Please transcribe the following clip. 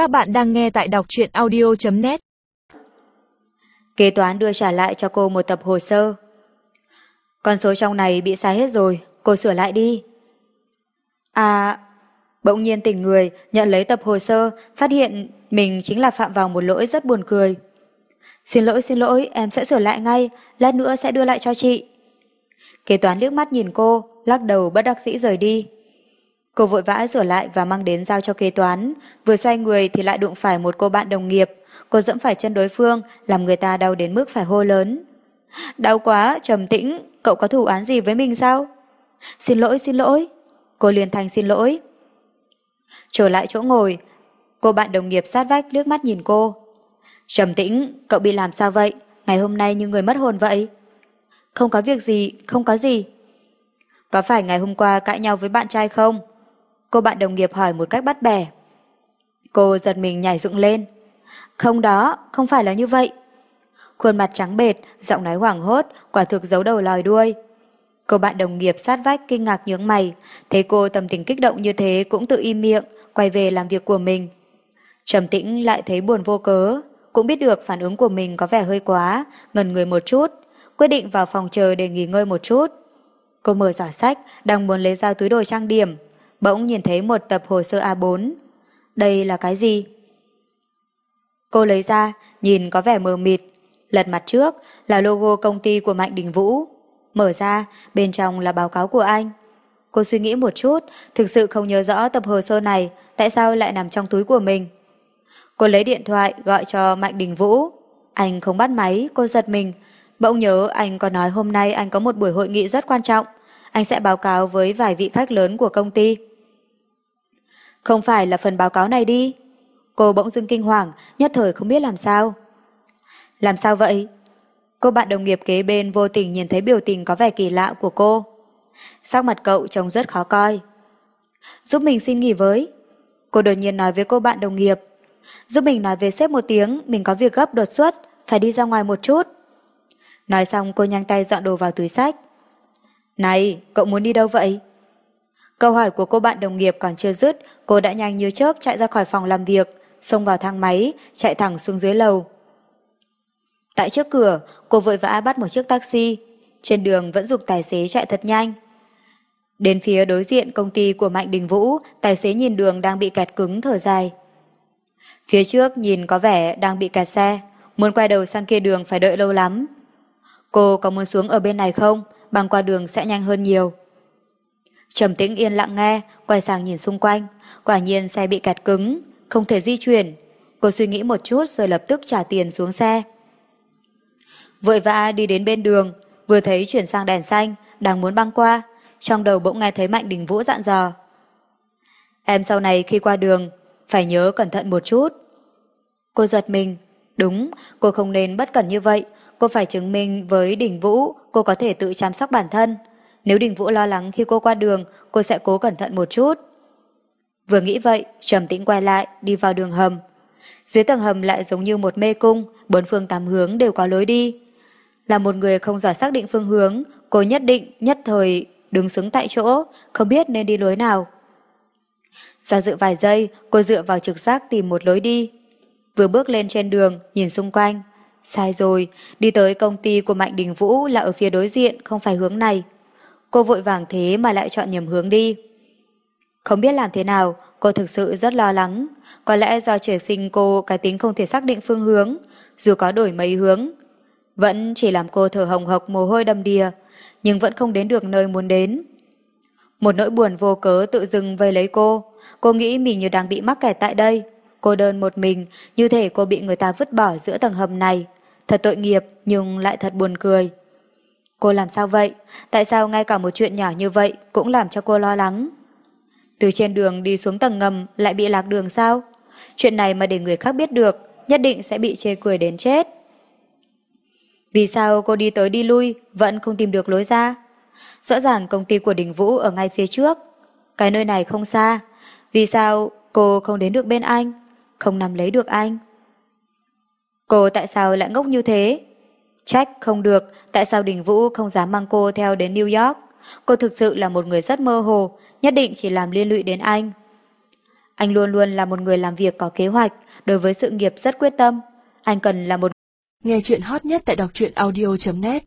Các bạn đang nghe tại đọc truyện audio.net Kế toán đưa trả lại cho cô một tập hồ sơ. Con số trong này bị sai hết rồi, cô sửa lại đi. À, bỗng nhiên tỉnh người, nhận lấy tập hồ sơ, phát hiện mình chính là phạm vào một lỗi rất buồn cười. Xin lỗi, xin lỗi, em sẽ sửa lại ngay, lát nữa sẽ đưa lại cho chị. Kế toán liếc mắt nhìn cô, lắc đầu bất đắc dĩ rời đi. Cô vội vã rửa lại và mang đến giao cho kế toán, vừa xoay người thì lại đụng phải một cô bạn đồng nghiệp. Cô dẫm phải chân đối phương, làm người ta đau đến mức phải hô lớn. Đau quá, trầm tĩnh, cậu có thủ án gì với mình sao? Xin lỗi, xin lỗi. Cô liền thành xin lỗi. Trở lại chỗ ngồi, cô bạn đồng nghiệp sát vách liếc mắt nhìn cô. Trầm tĩnh, cậu bị làm sao vậy? Ngày hôm nay như người mất hồn vậy. Không có việc gì, không có gì. Có phải ngày hôm qua cãi nhau với bạn trai không? Cô bạn đồng nghiệp hỏi một cách bắt bẻ. Cô giật mình nhảy dựng lên. Không đó, không phải là như vậy. Khuôn mặt trắng bệt, giọng nói hoảng hốt, quả thực giấu đầu lòi đuôi. Cô bạn đồng nghiệp sát vách kinh ngạc nhướng mày, thấy cô tâm tình kích động như thế cũng tự im miệng, quay về làm việc của mình. Trầm tĩnh lại thấy buồn vô cớ, cũng biết được phản ứng của mình có vẻ hơi quá, ngần người một chút, quyết định vào phòng chờ để nghỉ ngơi một chút. Cô mở giỏ sách, đang muốn lấy ra túi đồ trang điểm, bỗng nhìn thấy một tập hồ sơ A4. Đây là cái gì? Cô lấy ra, nhìn có vẻ mờ mịt. Lật mặt trước là logo công ty của Mạnh Đình Vũ. Mở ra, bên trong là báo cáo của anh. Cô suy nghĩ một chút, thực sự không nhớ rõ tập hồ sơ này tại sao lại nằm trong túi của mình. Cô lấy điện thoại gọi cho Mạnh Đình Vũ. Anh không bắt máy, cô giật mình. Bỗng nhớ anh có nói hôm nay anh có một buổi hội nghị rất quan trọng. Anh sẽ báo cáo với vài vị khách lớn của công ty. Không phải là phần báo cáo này đi. Cô bỗng dưng kinh hoàng, nhất thời không biết làm sao. Làm sao vậy? Cô bạn đồng nghiệp kế bên vô tình nhìn thấy biểu tình có vẻ kỳ lạ của cô. Sắc mặt cậu trông rất khó coi. Giúp mình xin nghỉ với. Cô đột nhiên nói với cô bạn đồng nghiệp. Giúp mình nói với sếp một tiếng, mình có việc gấp đột xuất, phải đi ra ngoài một chút. Nói xong cô nhanh tay dọn đồ vào túi sách. Này, cậu muốn đi đâu vậy? Câu hỏi của cô bạn đồng nghiệp còn chưa dứt, cô đã nhanh như chớp chạy ra khỏi phòng làm việc, xông vào thang máy, chạy thẳng xuống dưới lầu. Tại trước cửa, cô vội vã bắt một chiếc taxi. Trên đường vẫn dục tài xế chạy thật nhanh. Đến phía đối diện công ty của Mạnh Đình Vũ, tài xế nhìn đường đang bị kẹt cứng thở dài. Phía trước nhìn có vẻ đang bị kẹt xe, muốn quay đầu sang kia đường phải đợi lâu lắm. Cô có muốn xuống ở bên này không? Băng qua đường sẽ nhanh hơn nhiều. Trầm tĩnh yên lặng nghe, quay sang nhìn xung quanh. Quả nhiên xe bị kẹt cứng, không thể di chuyển. Cô suy nghĩ một chút rồi lập tức trả tiền xuống xe. Vội vã đi đến bên đường, vừa thấy chuyển sang đèn xanh, đang muốn băng qua. Trong đầu bỗng nghe thấy Mạnh Đình Vũ dặn dò. Em sau này khi qua đường, phải nhớ cẩn thận một chút. Cô giật mình. Đúng, cô không nên bất cẩn như vậy. Cô phải chứng minh với Đình Vũ cô có thể tự chăm sóc bản thân. Nếu Đình Vũ lo lắng khi cô qua đường, cô sẽ cố cẩn thận một chút. Vừa nghĩ vậy, trầm tĩnh quay lại, đi vào đường hầm. Dưới tầng hầm lại giống như một mê cung, bốn phương tám hướng đều có lối đi. Là một người không giỏi xác định phương hướng, cô nhất định, nhất thời, đứng xứng tại chỗ, không biết nên đi lối nào. Do dự vài giây, cô dựa vào trực giác tìm một lối đi. Vừa bước lên trên đường, nhìn xung quanh. Sai rồi, đi tới công ty của Mạnh Đình Vũ là ở phía đối diện, không phải hướng này. Cô vội vàng thế mà lại chọn nhầm hướng đi. Không biết làm thế nào, cô thực sự rất lo lắng. Có lẽ do trời sinh cô cái tính không thể xác định phương hướng, dù có đổi mấy hướng. Vẫn chỉ làm cô thở hồng hộc mồ hôi đầm đìa, nhưng vẫn không đến được nơi muốn đến. Một nỗi buồn vô cớ tự dưng vây lấy cô. Cô nghĩ mình như đang bị mắc kẹt tại đây. Cô đơn một mình, như thể cô bị người ta vứt bỏ giữa tầng hầm này. Thật tội nghiệp, nhưng lại thật buồn cười. Cô làm sao vậy? Tại sao ngay cả một chuyện nhỏ như vậy cũng làm cho cô lo lắng? Từ trên đường đi xuống tầng ngầm lại bị lạc đường sao? Chuyện này mà để người khác biết được, nhất định sẽ bị chê cười đến chết. Vì sao cô đi tới đi lui vẫn không tìm được lối ra? Rõ ràng công ty của Đình Vũ ở ngay phía trước. Cái nơi này không xa. Vì sao cô không đến được bên anh? Không nằm lấy được anh? Cô tại sao lại ngốc như thế? Trách không được, tại sao Đình Vũ không dám mang cô theo đến New York? Cô thực sự là một người rất mơ hồ, nhất định chỉ làm liên lụy đến anh. Anh luôn luôn là một người làm việc có kế hoạch, đối với sự nghiệp rất quyết tâm. Anh cần là một Nghe chuyện hot nhất tại đọc truyện audio.net